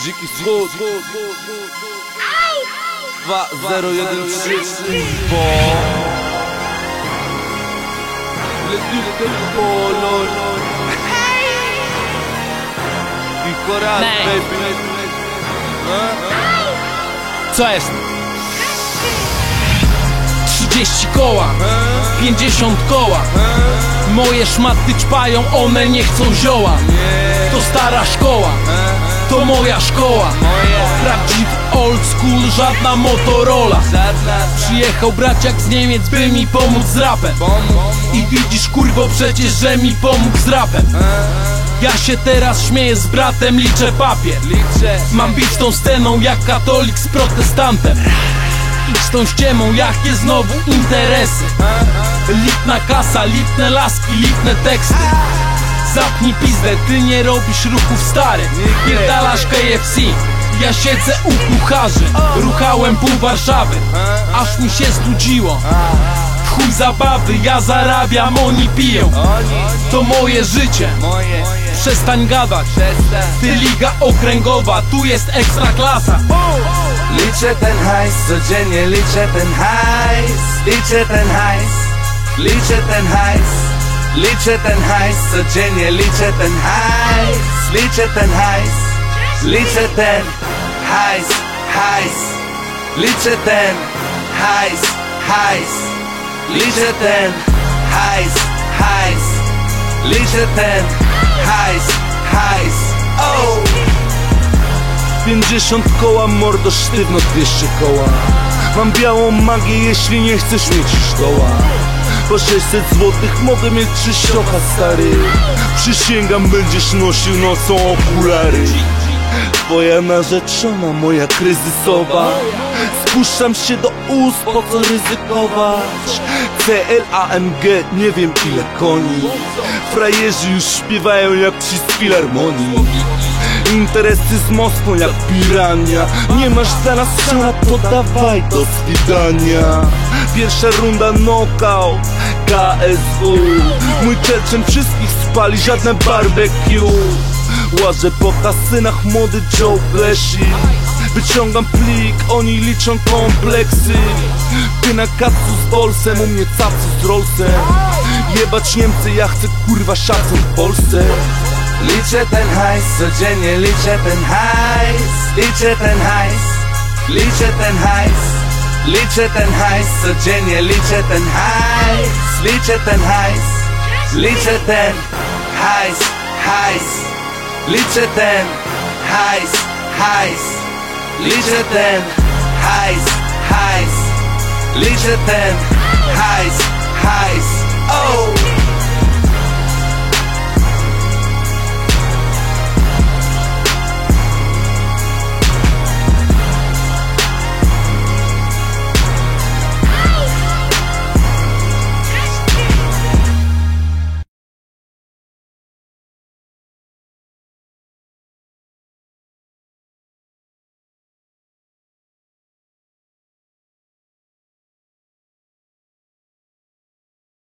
Dziki wschód 2013 Bo Leciutko kolor I koral baby Co jest? 30 koła, 50 koła. Moje szmaty ćpają, one nie chcą zioła. To stara szkoła, to moja szkoła. Prawdziwy old school, żadna Motorola. Przyjechał braciak z Niemiec, by mi pomóc z rapem. I widzisz kurwo przecież, że mi pomógł z rapem. Ja się teraz śmieję z bratem, liczę papier. Mam bić tą sceną jak katolik z protestantem. Idź tą ściemą, jakie znowu interesy. Lipna kasa, lipne laski, lipne teksty Zapnij pizdę, ty nie robisz ruchów stary. Pierdalasz KFC ja siedzę u kucharzy. Ruchałem pół Warszawy. Aż mi się studziło W chuj zabawy, ja zarabiam, oni piją. To moje życie. Przestań gadać. Ty liga okręgowa, tu jest ekstra klasa. Liczę ten hajs, codziennie liczę ten hajs. Liczę ten hajs, liczę ten hajs Liczę ten hajs, codziennie liczę ten hajs Liczę ten hajs, liczę ten hajs, hajs Liczę ten hajs, hajs Liczę ten hajs, hajs Liczę ten hajs, hajs Oh! 50 koła, mordo sztywno 200 koła Mam białą magię, jeśli nie chcesz mieć szkoła Po 600 złotych mogę mieć trzy ściocha, stary. Przysięgam, będziesz nosił nocą okulary. Twoja narzeczona, moja kryzysowa. Spuszczam się do ust, po co ryzykować? CLAMG, nie wiem ile koni. Frajerzy już śpiewają jak z filharmonii Interesy z Moskwą jak pirania. Nie masz nas strzała, to dawaj do swidania Pierwsza runda knockout. KSW Mój czelczem wszystkich spali, żadne barbecue. Łażę po kasynach, młody Joe Pesci Wyciągam plik, oni liczą kompleksy. Ty na kacu z bolsem, u mnie cacu z Rollsem. Jebać Niemcy, ja chcę kurwa szacun w Polsce. Liczę ten hajs, codziennie liczę ten hajs. Liczę ten hajs, liczę ten hajs Liczę ten hajs, codziennie liczę ten hajs. Liczę ten hajs, liczę ten hajs, hajs. Liczę ten hajs, hajs. Liczę ten hajs, hajs. Ten hajs, hajs. Oh!